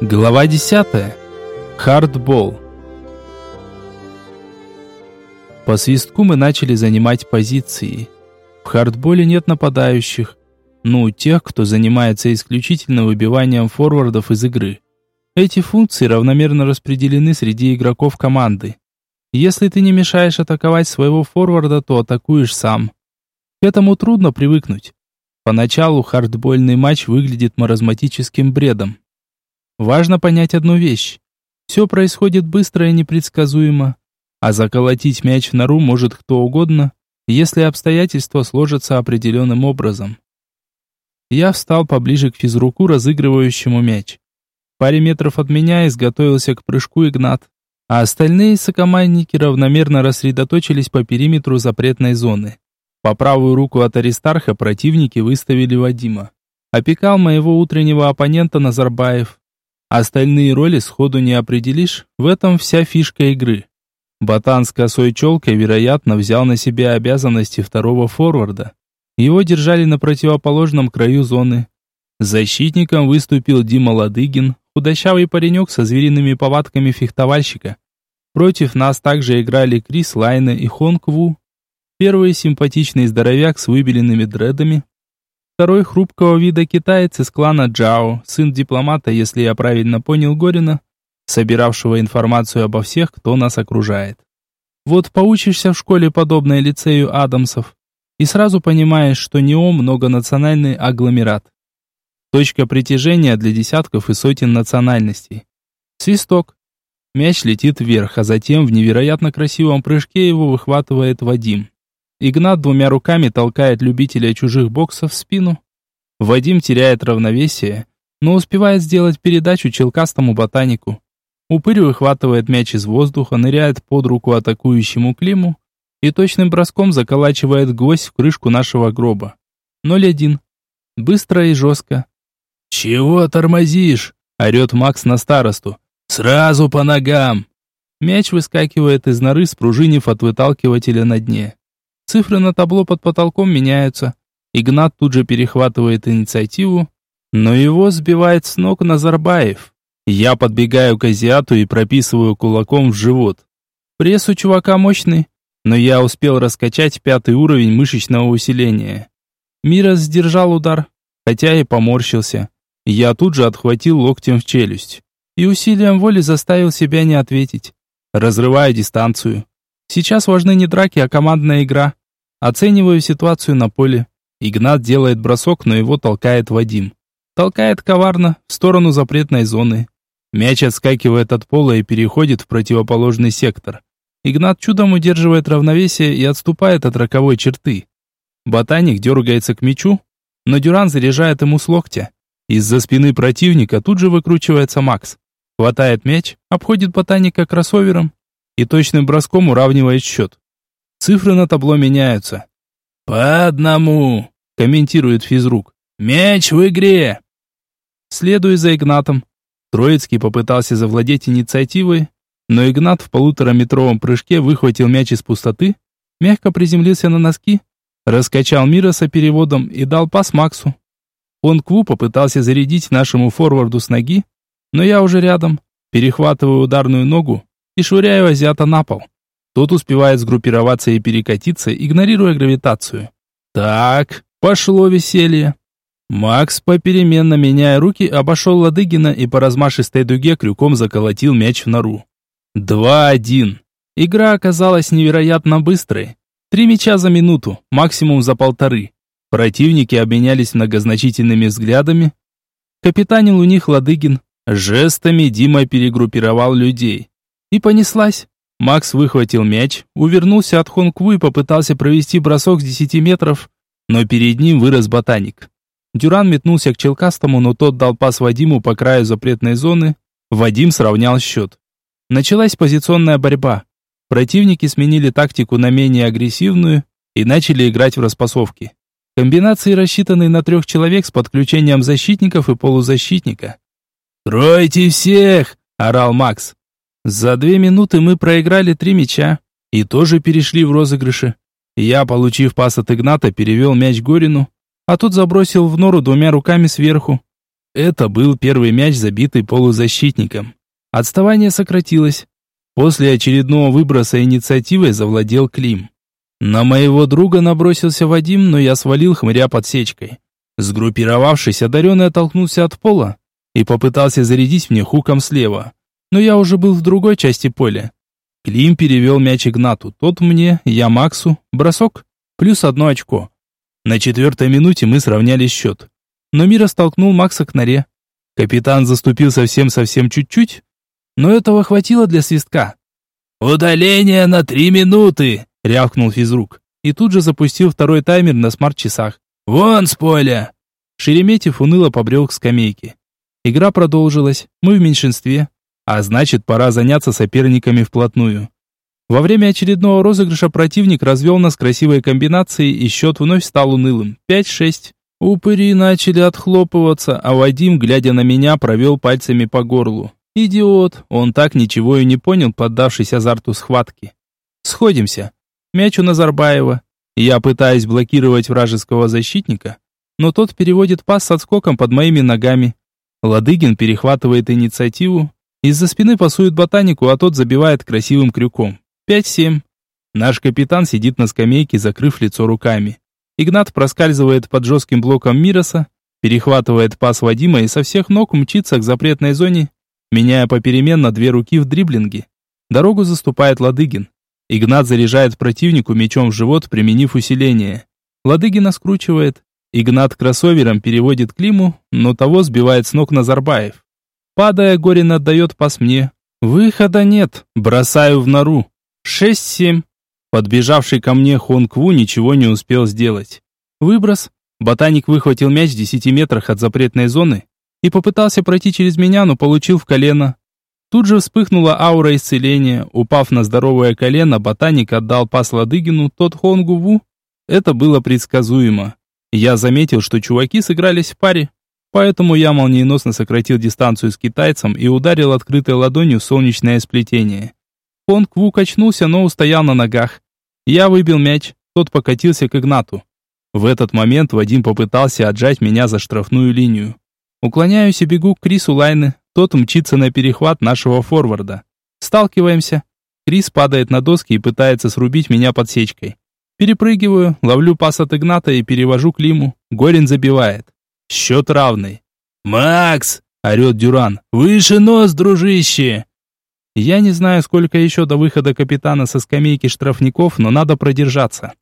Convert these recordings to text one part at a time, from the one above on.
Глава 10. Хардбол. По свистку мы начали занимать позиции. В хардболе нет нападающих. Ну, тех, кто занимается исключительно выбиванием форвардов из игры. Эти функции равномерно распределены среди игроков команды. Если ты не мешаешь атаковать своего форварда, то атакуешь сам. К этому трудно привыкнуть. Поначалу хардбольный матч выглядит маразматическим бредом. Важно понять одну вещь. Все происходит быстро и непредсказуемо, а заколотить мяч в нору может кто угодно, если обстоятельства сложатся определенным образом. Я встал поближе к физруку, разыгрывающему мяч. В паре метров от меня изготовился к прыжку Игнат, а остальные сокомандники равномерно рассредоточились по периметру запретной зоны. По правую руку от Аристарха противники выставили Вадима. Опекал моего утреннего оппонента Назарбаев, Остальные роли сходу не определишь, в этом вся фишка игры. Ботан с косой челкой, вероятно, взял на себя обязанности второго форварда. Его держали на противоположном краю зоны. Защитником выступил Дима Ладыгин, худощавый паренек со звериными повадками фехтовальщика. Против нас также играли Крис Лайна и Хонг Ву. Первый симпатичный здоровяк с выбеленными дредами, Второй хрупкого вида китаец из клана Джао, сын дипломата, если я правильно понял Горина, собиравшего информацию обо всех, кто нас окружает. Вот поучишься в школе подобной лицею Адамсов, и сразу понимаешь, что НИО многонациональный агломерат. Точка притяжения для десятков и сотен национальностей. Свисток. Мяч летит вверх, а затем в невероятно красивом прыжке его выхватывает Вадим. Игнат двумя руками толкает любителя чужих боксов в спину. Вадим теряет равновесие, но успевает сделать передачу челкастому ботанику. Упырь выхватывает мяч из воздуха, ныряет под руку атакующему Климу и точным броском заколачивает гвоздь в крышку нашего гроба. 0-1. Быстро и жестко. «Чего тормозишь?» – орет Макс на старосту. «Сразу по ногам!» Мяч выскакивает из норы, спружинив от выталкивателя на дне. Цифры на табло под потолком меняются. Игнат тут же перехватывает инициативу, но его сбивает с ног Назарбаев. Я подбегаю к азиату и прописываю кулаком в живот. Пресс у чувака мощный, но я успел раскачать пятый уровень мышечного усиления. Мирос сдержал удар, хотя и поморщился. Я тут же отхватил локтем в челюсть и усилием воли заставил себя не ответить, разрывая дистанцию. Сейчас важны не драки, а командная игра. Оцениваю ситуацию на поле. Игнат делает бросок, но его толкает Вадим. Толкает коварно, в сторону запретной зоны. Мяч отскакивает от пола и переходит в противоположный сектор. Игнат чудом удерживает равновесие и отступает от роковой черты. Ботаник дергается к мячу, но Дюран заряжает ему с локтя. Из-за спины противника тут же выкручивается Макс. Хватает мяч, обходит ботаника кроссовером и точным броском уравнивает счет. Цифры на табло меняются. «По одному», — комментирует физрук. «Мяч в игре!» Следуя за Игнатом. Троицкий попытался завладеть инициативой, но Игнат в полутораметровом прыжке выхватил мяч из пустоты, мягко приземлился на носки, раскачал Мироса переводом и дал пас Максу. Он Кву попытался зарядить нашему форварду с ноги, но я уже рядом, перехватываю ударную ногу и швыряю азиата на пол. Тот успевает сгруппироваться и перекатиться, игнорируя гравитацию. Так, пошло веселье. Макс, попеременно меняя руки, обошел Ладыгина и по размашистой дуге крюком заколотил мяч в нору. 2-1. Игра оказалась невероятно быстрой. Три мяча за минуту, максимум за полторы. Противники обменялись многозначительными взглядами. Капитанил у них Ладыгин. Жестами Дима перегруппировал людей. И понеслась. Макс выхватил мяч, увернулся от Хонкву и попытался провести бросок с 10 метров, но перед ним вырос ботаник. Дюран метнулся к Челкастому, но тот дал пас Вадиму по краю запретной зоны. Вадим сравнял счет. Началась позиционная борьба. Противники сменили тактику на менее агрессивную и начали играть в распасовки. Комбинации рассчитаны на трех человек с подключением защитников и полузащитника. «Тройте всех!» – орал Макс. За две минуты мы проиграли три мяча и тоже перешли в розыгрыши. Я, получив пас от Игната, перевел мяч Горину, а тот забросил в нору двумя руками сверху. Это был первый мяч, забитый полузащитником. Отставание сократилось. После очередного выброса инициативой завладел Клим. На моего друга набросился Вадим, но я свалил хмыря подсечкой. Сгруппировавшись, одаренный оттолкнулся от пола и попытался зарядить мне хуком слева. Но я уже был в другой части поля. Клим перевел мяч Игнату, тот мне, я Максу, бросок, плюс одно очко. На четвертой минуте мы сравняли счет. Но Мира столкнул Макса к норе. Капитан заступил совсем-совсем чуть-чуть, но этого хватило для свистка. «Удаление на три минуты!» — рявкнул физрук. И тут же запустил второй таймер на смарт-часах. «Вон с поля!» Шереметьев уныло побрел к скамейке. Игра продолжилась, мы в меньшинстве, а значит, пора заняться соперниками вплотную. Во время очередного розыгрыша противник развел нас красивой комбинацией, и счет вновь стал унылым. 5-6. Упыри начали отхлопываться, а Вадим, глядя на меня, провел пальцами по горлу. Идиот, он так ничего и не понял, поддавшись азарту схватки. Сходимся. Мяч у Назарбаева. Я пытаюсь блокировать вражеского защитника, но тот переводит пас с отскоком под моими ногами. Ладыгин перехватывает инициативу, из-за спины пасует ботанику, а тот забивает красивым крюком. 5-7. Наш капитан сидит на скамейке, закрыв лицо руками. Игнат проскальзывает под жестким блоком Мироса, перехватывает пас Вадима и со всех ног мчится к запретной зоне, меняя попеременно две руки в дриблинге. Дорогу заступает Ладыгин. Игнат заряжает противнику мечом в живот, применив усиление. Ладыгина скручивает. Игнат кроссовером переводит Климу, но того сбивает с ног Назарбаев. Падая, Горин отдает пас мне. Выхода нет, бросаю в нору. 6-7. Подбежавший ко мне Хонг Ву ничего не успел сделать. Выброс. Ботаник выхватил мяч в 10 метрах от запретной зоны и попытался пройти через меня, но получил в колено. Тут же вспыхнула аура исцеления. Упав на здоровое колено, ботаник отдал пас Ладыгину, тот Хонгу Ву. Это было предсказуемо. Я заметил, что чуваки сыгрались в паре, поэтому я молниеносно сократил дистанцию с китайцем и ударил открытой ладонью солнечное сплетение. Хонг Ву качнулся, но устоял на ногах. Я выбил мяч, тот покатился к Игнату. В этот момент Вадим попытался отжать меня за штрафную линию. Уклоняюсь и бегу к Крису Лайны, тот мчится на перехват нашего форварда. Сталкиваемся. Крис падает на доски и пытается срубить меня подсечкой. Перепрыгиваю, ловлю пас от Игната и перевожу к Лиму. Горин забивает. Счет равный. «Макс!» – орет Дюран. «Выше нос, дружище!» Я не знаю, сколько еще до выхода капитана со скамейки штрафников, но надо продержаться.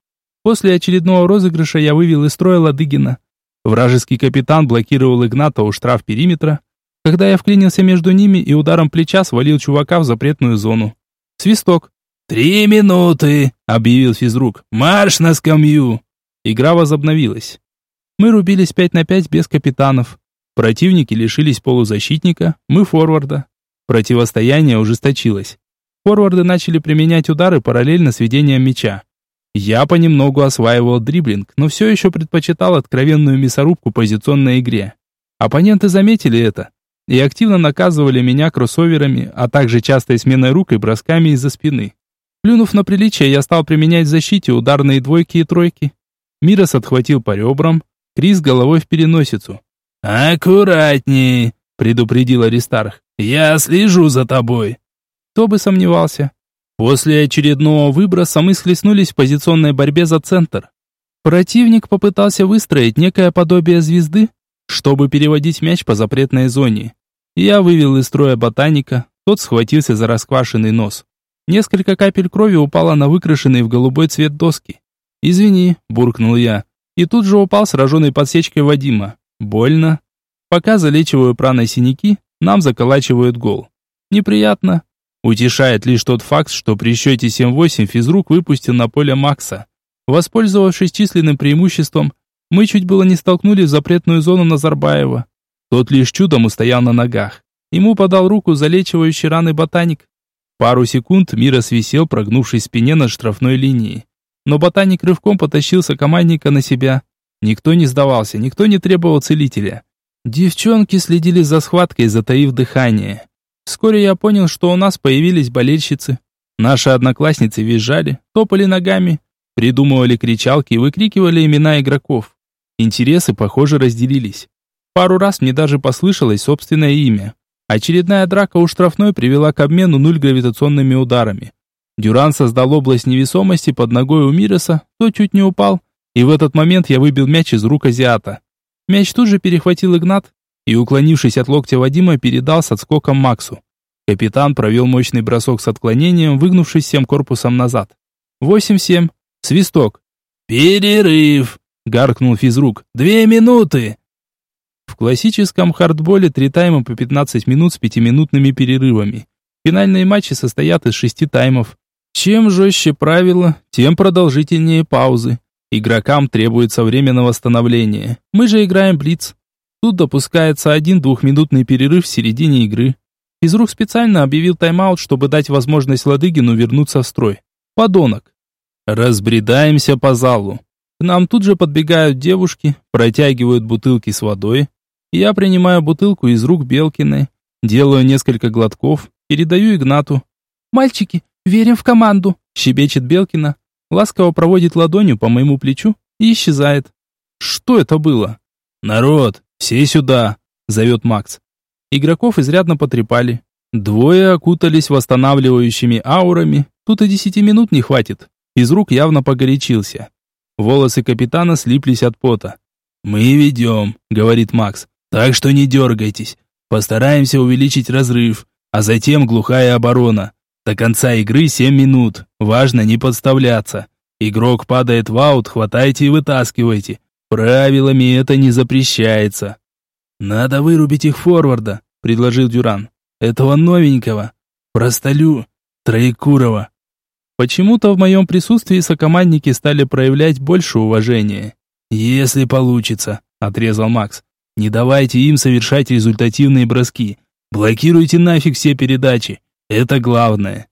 После очередного розыгрыша я вывел из строя Ладыгина. Вражеский капитан блокировал Игната у штраф периметра, когда я вклинился между ними и ударом плеча свалил чувака в запретную зону. Свисток. «Три минуты!» — объявил физрук. «Марш на скамью!» Игра возобновилась. Мы рубились пять на пять без капитанов. Противники лишились полузащитника, мы форварда. Противостояние ужесточилось. Форварды начали применять удары параллельно с ведением мяча. Я понемногу осваивал дриблинг, но все еще предпочитал откровенную мясорубку позиционной игре. Оппоненты заметили это и активно наказывали меня кроссоверами, а также частой сменой рук и бросками из-за спины. Плюнув на приличие, я стал применять в защите ударные двойки и тройки. Мирос отхватил по ребрам, Крис головой в переносицу. «Аккуратней!» — предупредил Аристарх. «Я слежу за тобой». Кто бы сомневался. После очередного выброса мы схлестнулись в позиционной борьбе за центр. Противник попытался выстроить некое подобие звезды, чтобы переводить мяч по запретной зоне. Я вывел из строя ботаника, тот схватился за расквашенный нос. Несколько капель крови упало на выкрашенный в голубой цвет доски. «Извини», – буркнул я, и тут же упал сраженный подсечкой Вадима. «Больно». Пока залечиваю праной синяки, нам заколачивают гол. Неприятно. Утешает лишь тот факт, что при счете 7-8 физрук выпустил на поле Макса. Воспользовавшись численным преимуществом, мы чуть было не столкнули в запретную зону Назарбаева. Тот лишь чудом устоял на ногах. Ему подал руку залечивающий раны ботаник. Пару секунд Мира свисел, прогнувшись спине на штрафной линии. Но ботаник рывком потащился командника на себя. Никто не сдавался, никто не требовал целителя. Девчонки следили за схваткой, затаив дыхание. Вскоре я понял, что у нас появились болельщицы. Наши одноклассницы визжали, топали ногами, придумывали кричалки и выкрикивали имена игроков. Интересы, похоже, разделились. Пару раз мне даже послышалось собственное имя. Очередная драка у штрафной привела к обмену нуль гравитационными ударами. Дюран создал область невесомости под ногой у Мироса, тот чуть не упал, и в этот момент я выбил мяч из рук азиата. Мяч тут же перехватил Игнат и, уклонившись от локтя Вадима, передал с отскоком Максу. Капитан провел мощный бросок с отклонением, выгнувшись всем корпусом назад. 8-7. Свисток. «Перерыв!» — гаркнул физрук. «Две минуты!» В классическом хардболе три тайма по 15 минут с пятиминутными перерывами. Финальные матчи состоят из шести таймов. Чем жестче правила, тем продолжительнее паузы. Игрокам требуется время на восстановление. Мы же играем блиц. Тут допускается один двухминутный перерыв в середине игры. Физрук специально объявил тайм-аут, чтобы дать возможность Ладыгину вернуться в строй. Подонок. Разбредаемся по залу. К нам тут же подбегают девушки, протягивают бутылки с водой. Я принимаю бутылку из рук Белкиной, делаю несколько глотков, передаю Игнату. «Мальчики, верим в команду!» – щебечет Белкина, ласково проводит ладонью по моему плечу и исчезает. Что это было? «Народ, все сюда!» – зовет Макс. Игроков изрядно потрепали. Двое окутались восстанавливающими аурами, тут и десяти минут не хватит. Из рук явно погорячился. Волосы капитана слиплись от пота. «Мы ведем», — говорит Макс. «Так что не дергайтесь. Постараемся увеличить разрыв, а затем глухая оборона. До конца игры 7 минут. Важно не подставляться. Игрок падает в аут, хватайте и вытаскивайте. Правилами это не запрещается». «Надо вырубить их форварда», — предложил Дюран. «Этого новенького. Простолю. Троекурова. Почему-то в моем присутствии сокомандники стали проявлять больше уважения. «Если получится», — отрезал Макс. «Не давайте им совершать результативные броски. Блокируйте нафиг все передачи. Это главное».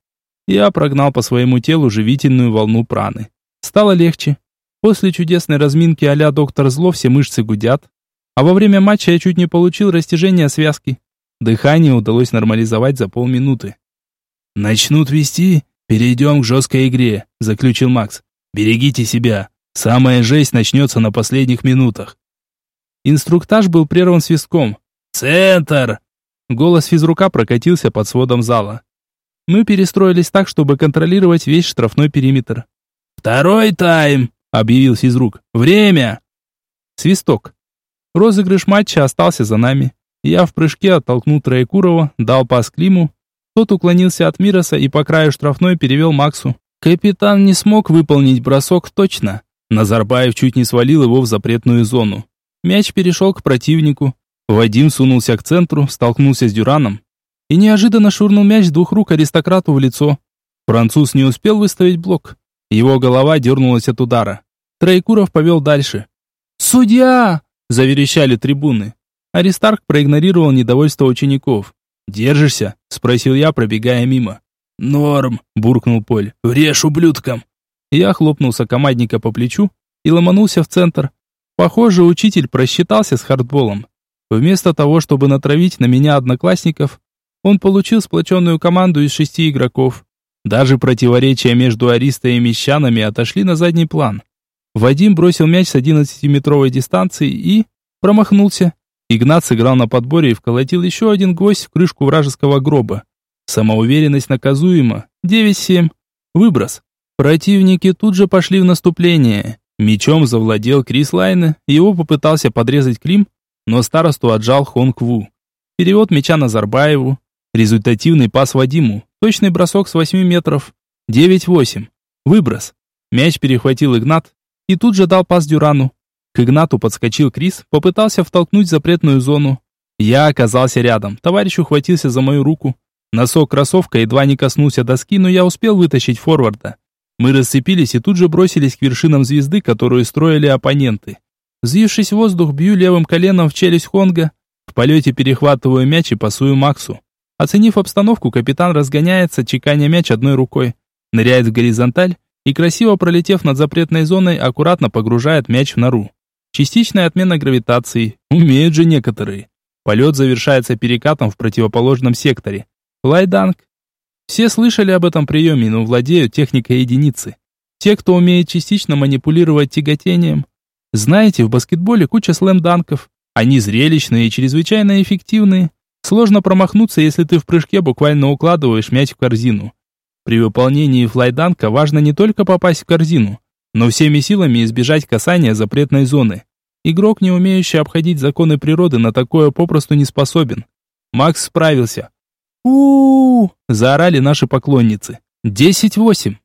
Я прогнал по своему телу живительную волну праны. Стало легче. После чудесной разминки а доктор Зло все мышцы гудят. А во время матча я чуть не получил растяжение связки. Дыхание удалось нормализовать за полминуты. «Начнут вести, «Перейдем к жесткой игре», — заключил Макс. «Берегите себя. Самая жесть начнется на последних минутах». Инструктаж был прерван свистком. «Центр!» Голос физрука прокатился под сводом зала. Мы перестроились так, чтобы контролировать весь штрафной периметр. «Второй тайм!» — объявил физрук. «Время!» Свисток. Розыгрыш матча остался за нами. Я в прыжке оттолкнул Троекурова, дал пас Климу, тот уклонился от Мироса и по краю штрафной перевел Максу. Капитан не смог выполнить бросок точно. Назарбаев чуть не свалил его в запретную зону. Мяч перешел к противнику. Вадим сунулся к центру, столкнулся с Дюраном и неожиданно шурнул мяч двух рук аристократу в лицо. Француз не успел выставить блок. Его голова дернулась от удара. Троекуров повел дальше. «Судья!» – заверещали трибуны. Аристарх проигнорировал недовольство учеников. «Держишься?» – спросил я, пробегая мимо. «Норм», – буркнул Поль. «Врежь ублюдкам!» Я хлопнулся командника по плечу и ломанулся в центр. Похоже, учитель просчитался с хардболом. Вместо того, чтобы натравить на меня одноклассников, он получил сплоченную команду из шести игроков. Даже противоречия между Аристой и Мещанами отошли на задний план. Вадим бросил мяч с 11-метровой дистанции и... промахнулся. Игнат сыграл на подборе и вколотил еще один гвоздь в крышку вражеского гроба. Самоуверенность наказуема. 9-7. Выброс. Противники тут же пошли в наступление. Мечом завладел Крис Лайна, его попытался подрезать Клим, но старосту отжал Хонг Ву. Перевод мяча на Зарбаеву. Результативный пас Вадиму. Точный бросок с 8 метров. 9-8. Выброс. Мяч перехватил Игнат и тут же дал пас Дюрану. К Игнату подскочил Крис, попытался втолкнуть запретную зону. Я оказался рядом. Товарищ ухватился за мою руку. Носок кроссовка едва не коснулся доски, но я успел вытащить форварда. Мы расцепились и тут же бросились к вершинам звезды, которую строили оппоненты. Взвившись в воздух, бью левым коленом в челюсть Хонга. В полете перехватываю мяч и пасую Максу. Оценив обстановку, капитан разгоняется, чеканя мяч одной рукой. Ныряет в горизонталь и, красиво пролетев над запретной зоной, аккуратно погружает мяч в нору. Частичная отмена гравитации. Умеют же некоторые. Полет завершается перекатом в противоположном секторе. Лайданг. Все слышали об этом приеме, но владеют техникой единицы. Те, кто умеет частично манипулировать тяготением. Знаете, в баскетболе куча слэм-данков. Они зрелищные и чрезвычайно эффективные. Сложно промахнуться, если ты в прыжке буквально укладываешь мяч в корзину. При выполнении флайданка важно не только попасть в корзину, но всеми силами избежать касания запретной зоны. Игрок, не умеющий обходить законы природы, на такое попросту не способен. Макс справился. у, -у, -у заорали наши поклонницы. Десять-восемь.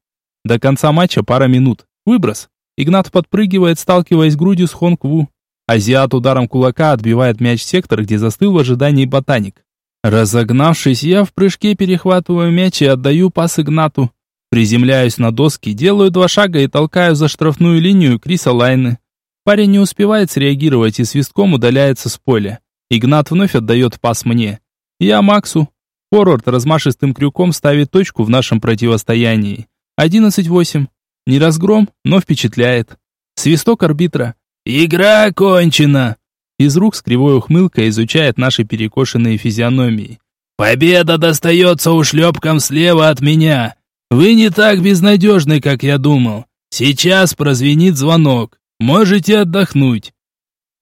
До конца матча пара минут. Выброс. Игнат подпрыгивает, сталкиваясь грудью с Хонг Ву. Азиат ударом кулака отбивает мяч в сектор, где застыл в ожидании ботаник. Разогнавшись, я в прыжке перехватываю мяч и отдаю пас Игнату. Приземляюсь на доски, делаю два шага и толкаю за штрафную линию Криса Лайны. Парень не успевает среагировать и свистком удаляется с поля. Игнат вновь отдает пас мне. Я Максу. Форвард размашистым крюком ставит точку в нашем противостоянии. 11-8. Не разгром, но впечатляет. Свисток арбитра. «Игра окончена!» Из рук с кривой ухмылкой изучает наши перекошенные физиономии. «Победа достается ушлепкам слева от меня. Вы не так безнадежны, как я думал. Сейчас прозвенит звонок. Можете отдохнуть».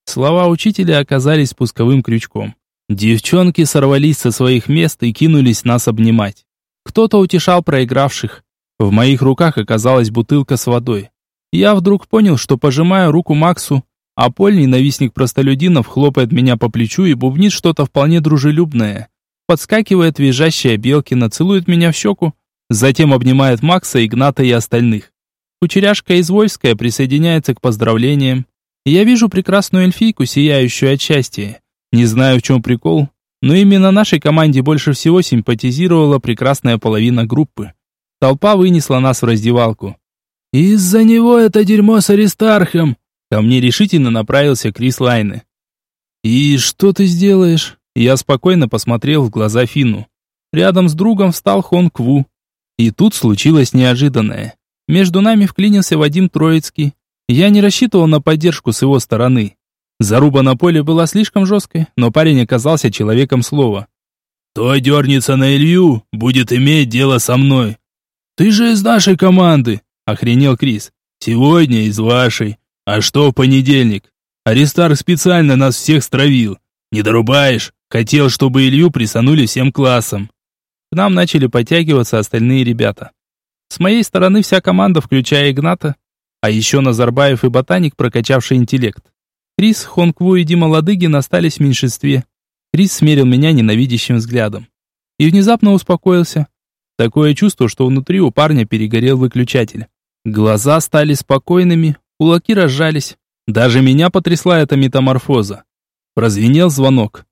Слова учителя оказались спусковым крючком. Девчонки сорвались со своих мест и кинулись нас обнимать. Кто-то утешал проигравших. В моих руках оказалась бутылка с водой. Я вдруг понял, что пожимаю руку Максу, а Поль, ненавистник простолюдинов, хлопает меня по плечу и бубнит что-то вполне дружелюбное. Подскакивает визжащая Белкина, целует меня в щеку, затем обнимает Макса, Игната и остальных. Кучеряшка Извольская присоединяется к поздравлениям. Я вижу прекрасную эльфийку, сияющую от счастья. Не знаю, в чем прикол, но именно нашей команде больше всего симпатизировала прекрасная половина группы. Толпа вынесла нас в раздевалку. «Из-за него это дерьмо с Аристархом!» Ко мне решительно направился Крис Лайны. «И что ты сделаешь?» Я спокойно посмотрел в глаза Фину. Рядом с другом встал Хон Кву. И тут случилось неожиданное. Между нами вклинился Вадим Троицкий. Я не рассчитывал на поддержку с его стороны. Заруба на поле была слишком жесткой, но парень оказался человеком слова. «Кто дернется на Илью, будет иметь дело со мной». «Ты же из нашей команды!» Охренел Крис. Сегодня из вашей. А что в понедельник? Аристарх специально нас всех стравил. Не дорубаешь? Хотел, чтобы Илью присанули всем классом. К нам начали подтягиваться остальные ребята. С моей стороны вся команда, включая Игната, а еще Назарбаев и Ботаник, прокачавший интеллект. Крис, Хонгву и Дима Ладыгин остались в меньшинстве. Крис смерил меня ненавидящим взглядом. И внезапно успокоился. Такое чувство, что внутри у парня перегорел выключатель. Глаза стали спокойными, кулаки разжались. Даже меня потрясла эта метаморфоза. Прозвенел звонок.